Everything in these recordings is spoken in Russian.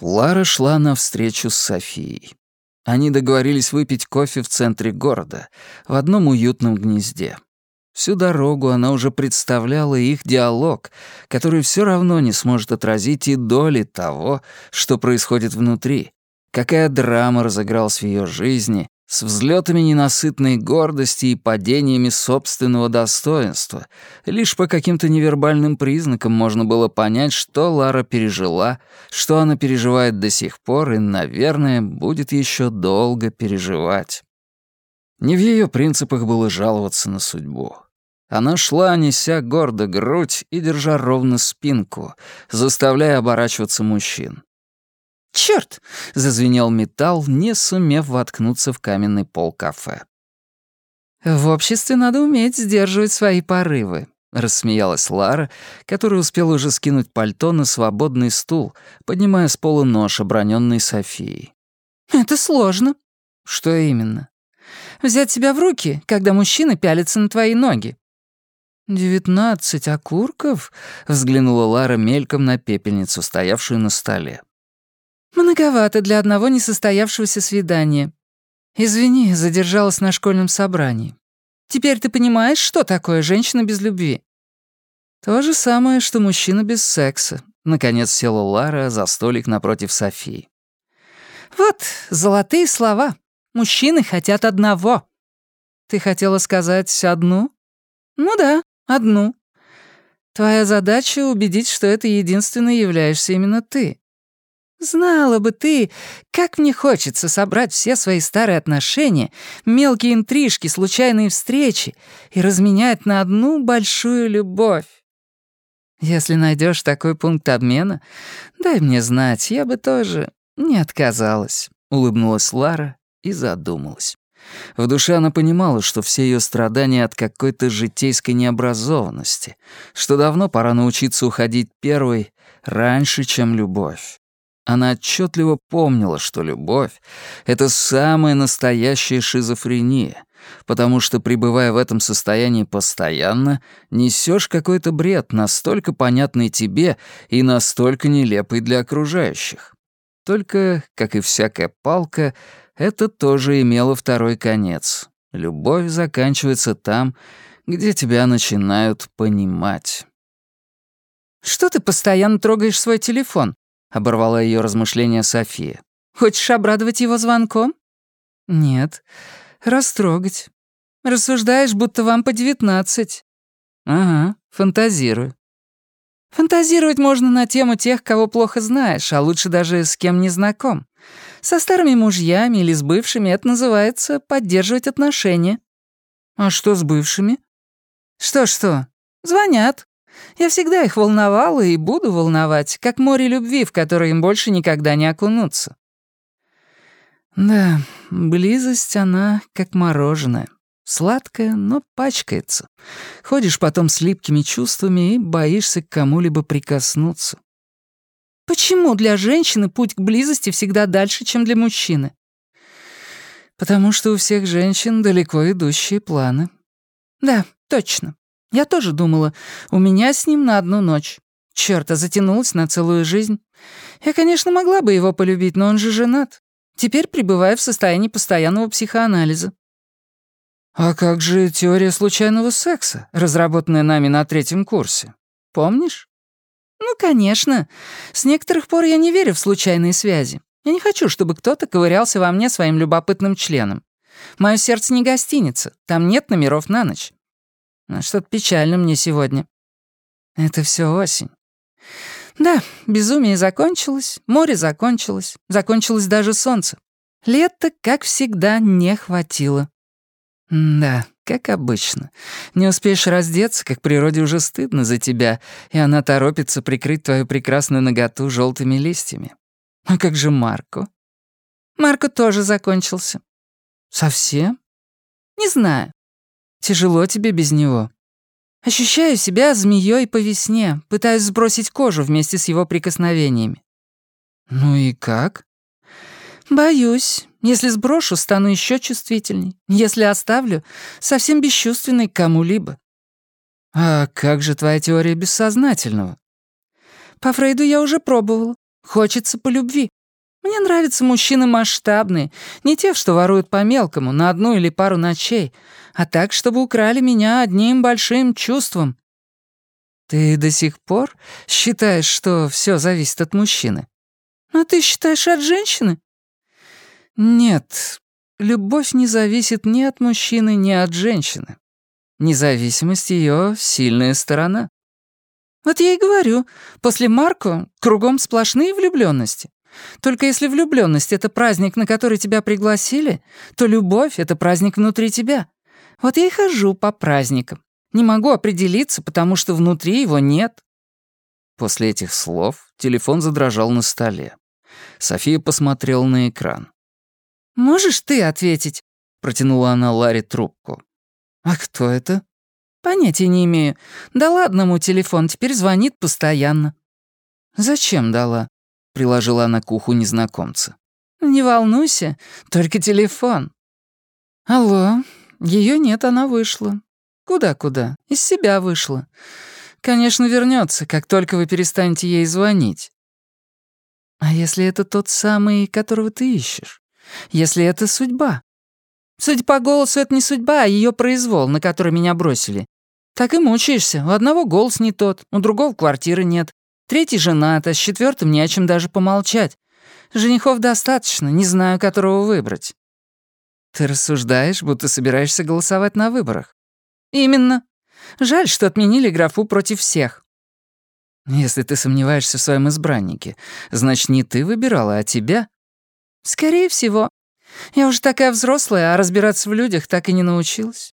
Лара шла навстречу с Софией. Они договорились выпить кофе в центре города, в одном уютном гнезде. Всю дорогу она уже представляла их диалог, который все равно не сможет отразить и доли того, что происходит внутри, какая драма разыгралась в ее жизни, с взлетами ненасытной гордости и падениями собственного достоинства. Лишь по каким-то невербальным признакам можно было понять, что Лара пережила, что она переживает до сих пор и, наверное, будет еще долго переживать. Не в ее принципах было жаловаться на судьбу. Она шла, неся гордо грудь и держа ровно спинку, заставляя оборачиваться мужчин. «Чёрт!» — зазвенел металл, не сумев воткнуться в каменный пол кафе. «В обществе надо уметь сдерживать свои порывы», — рассмеялась Лара, которая успела уже скинуть пальто на свободный стул, поднимая с пола нож, обронённый Софией. «Это сложно». «Что именно?» «Взять себя в руки, когда мужчина пялится на твои ноги». «Девятнадцать окурков?» — взглянула Лара мельком на пепельницу, стоявшую на столе. «Многовато для одного несостоявшегося свидания. Извини, задержалась на школьном собрании. Теперь ты понимаешь, что такое женщина без любви?» «То же самое, что мужчина без секса», — наконец села Лара за столик напротив Софии. «Вот, золотые слова. Мужчины хотят одного». «Ты хотела сказать одну?» «Ну да, одну. Твоя задача — убедить, что это единственной являешься именно ты. Знала бы ты, как мне хочется собрать все свои старые отношения, мелкие интрижки, случайные встречи и разменять на одну большую любовь. Если найдешь такой пункт обмена, дай мне знать, я бы тоже не отказалась», — улыбнулась Лара и задумалась. В душе она понимала, что все ее страдания от какой-то житейской необразованности, что давно пора научиться уходить первой раньше, чем любовь. Она отчетливо помнила, что любовь — это самая настоящая шизофрения, потому что, пребывая в этом состоянии постоянно, несешь какой-то бред, настолько понятный тебе и настолько нелепый для окружающих. Только, как и всякая палка, это тоже имело второй конец. Любовь заканчивается там, где тебя начинают понимать. «Что ты постоянно трогаешь свой телефон?» — оборвала ее размышления София. «Хочешь обрадовать его звонком?» «Нет, растрогать. Рассуждаешь, будто вам по девятнадцать». «Ага, фантазирую». «Фантазировать можно на тему тех, кого плохо знаешь, а лучше даже с кем не знаком. Со старыми мужьями или с бывшими это называется поддерживать отношения». «А что с бывшими?» «Что-что? Звонят, я всегда их волновала и буду волновать, как море любви, в которое им больше никогда не окунуться. Да, близость, она как мороженое. Сладкая, но пачкается. Ходишь потом с липкими чувствами и боишься к кому-либо прикоснуться. Почему для женщины путь к близости всегда дальше, чем для мужчины? Потому что у всех женщин далеко идущие планы. Да, точно. Я тоже думала, у меня с ним на одну ночь. Чёрт, а затянулась на целую жизнь. Я, конечно, могла бы его полюбить, но он же женат. Теперь пребываю в состоянии постоянного психоанализа. А как же теория случайного секса, разработанная нами на третьем курсе? Помнишь? Ну, конечно. С некоторых пор я не верю в случайные связи. Я не хочу, чтобы кто-то ковырялся во мне своим любопытным членом. Мое сердце не гостиница, там нет номеров на ночь. А что-то печально мне сегодня. Это все осень. Да, безумие закончилось, море закончилось, закончилось даже солнце. Лето, как всегда, не хватило. Да, как обычно. Не успеешь раздеться, как природе уже стыдно за тебя, и она торопится прикрыть твою прекрасную наготу желтыми листьями. А как же Марко? Марко тоже закончился. Совсем? Не знаю. Тяжело тебе без него. Ощущаю себя змеей по весне, пытаюсь сбросить кожу вместе с его прикосновениями. Ну и как? Боюсь. Если сброшу, стану еще чувствительней. Если оставлю, совсем бесчувственной к кому-либо. «А как же твоя теория бессознательного?» «По Фрейду я уже пробовала. Хочется по любви. Мне нравятся мужчины масштабные, не те, что воруют по-мелкому, на одну или пару ночей, а так, чтобы украли меня одним большим чувством». «Ты до сих пор считаешь, что все зависит от мужчины?» «А ты считаешь от женщины?» «Нет, любовь не зависит ни от мужчины, ни от женщины. Независимость — ее сильная сторона. Вот я и говорю, после Марко кругом сплошные влюбленности. Только если влюбленность это праздник, на который тебя пригласили, то любовь — это праздник внутри тебя. Вот я и хожу по праздникам. Не могу определиться, потому что внутри его нет». После этих слов телефон задрожал на столе. София посмотрела на экран. «Можешь ты ответить?» — протянула она Ларе трубку. «А кто это?» «Понятия не имею. Дала одному телефон, теперь звонит постоянно». «Зачем дала?» — приложила она к уху незнакомца. «Не волнуйся, только телефон». «Алло, ее нет, она вышла. Куда-куда? Из себя вышла. Конечно, вернется, как только вы перестанете ей звонить». «А если это тот самый, которого ты ищешь? Если это судьба?» Судя по голосу, это не судьба, а ее произвол, на который меня бросили. Так и мучаешься. У одного голос не тот, у другого квартиры нет. Третий женат, а с четвертым не о чем даже помолчать. Женихов достаточно, не знаю, которого выбрать. Ты рассуждаешь, будто собираешься голосовать на выборах. Именно. Жаль, что отменили графу против всех. Если ты сомневаешься в своем избраннике, значит, не ты выбирала, а тебя? Скорее всего. Я уже такая взрослая, а разбираться в людях так и не научилась.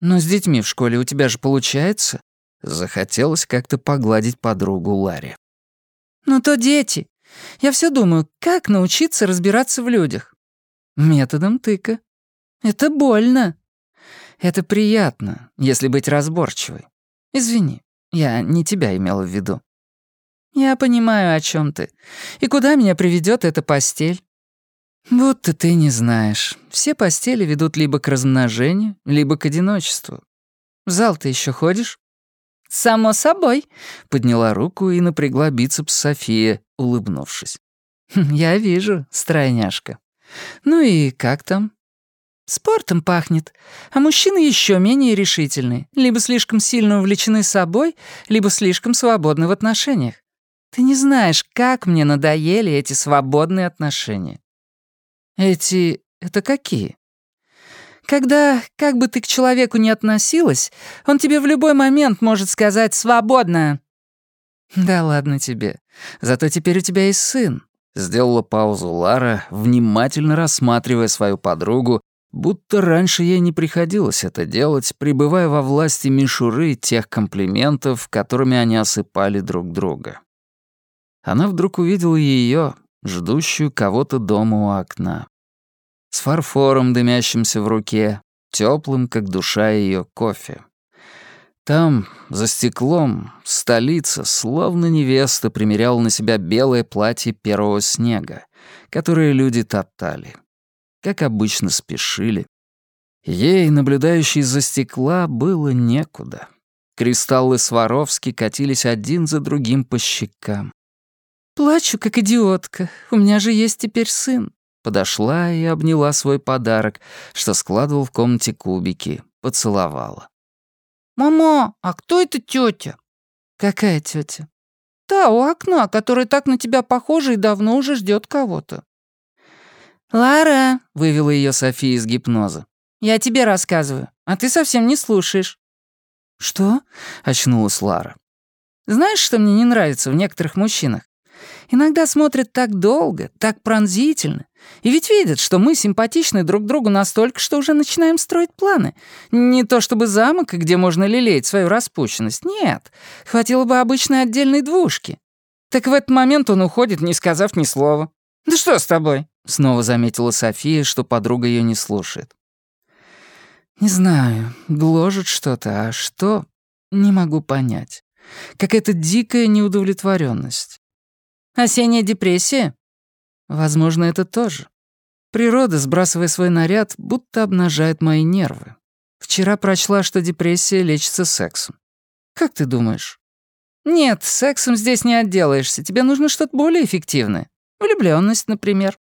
Но с детьми в школе у тебя же получается. Захотелось как-то погладить подругу Ларри. Ну то дети. Я все думаю, как научиться разбираться в людях? Методом тыка. Это больно. Это приятно, если быть разборчивой. Извини, я не тебя имела в виду. Я понимаю, о чем ты. И куда меня приведет эта постель? «Будто ты не знаешь. Все постели ведут либо к размножению, либо к одиночеству. В зал ты еще ходишь?» «Само собой», — подняла руку и напрягла бицепс София, улыбнувшись. «Хм, «Я вижу, стройняшка. Ну и как там?» «Спортом пахнет, а мужчины еще менее решительные, либо слишком сильно увлечены собой, либо слишком свободны в отношениях. Ты не знаешь, как мне надоели эти свободные отношения. Эти... это какие? Когда, как бы ты к человеку ни относилась, он тебе в любой момент может сказать «свободно». Да ладно тебе. Зато теперь у тебя есть сын. Сделала паузу Лара, внимательно рассматривая свою подругу, будто раньше ей не приходилось это делать, пребывая во власти мишуры тех комплиментов, которыми они осыпали друг друга. Она вдруг увидела ее, ждущую кого-то дома у окна с фарфором, дымящимся в руке, теплым, как душа ее, кофе. Там, за стеклом, столица, словно невеста, примеряла на себя белое платье первого снега, которое люди топтали. Как обычно, спешили. Ей, наблюдающей за стекла, было некуда. Кристаллы Сваровски катились один за другим по щекам. «Плачу, как идиотка. У меня же есть теперь сын подошла и обняла свой подарок, что складывал в комнате кубики, поцеловала. «Мама, а кто это тетя? «Какая тетя? «Та у окна, которая так на тебя похожа и давно уже ждет кого-то». «Лара», — вывела ее София из гипноза, — «я тебе рассказываю, а ты совсем не слушаешь». «Что?» — очнулась Лара. «Знаешь, что мне не нравится в некоторых мужчинах? Иногда смотрят так долго, так пронзительно, и ведь видят, что мы симпатичны друг другу настолько, что уже начинаем строить планы. Не то чтобы замок, где можно лелеять свою распущенность, нет. Хватило бы обычной отдельной двушки. Так в этот момент он уходит, не сказав ни слова. «Да что с тобой?» — снова заметила София, что подруга ее не слушает. «Не знаю, гложет что-то, а что — не могу понять. Какая-то дикая неудовлетворенность. Осенняя депрессия? Возможно, это тоже. Природа, сбрасывая свой наряд, будто обнажает мои нервы. Вчера прочла, что депрессия лечится сексом. Как ты думаешь?» «Нет, сексом здесь не отделаешься. Тебе нужно что-то более эффективное. Влюблённость, например».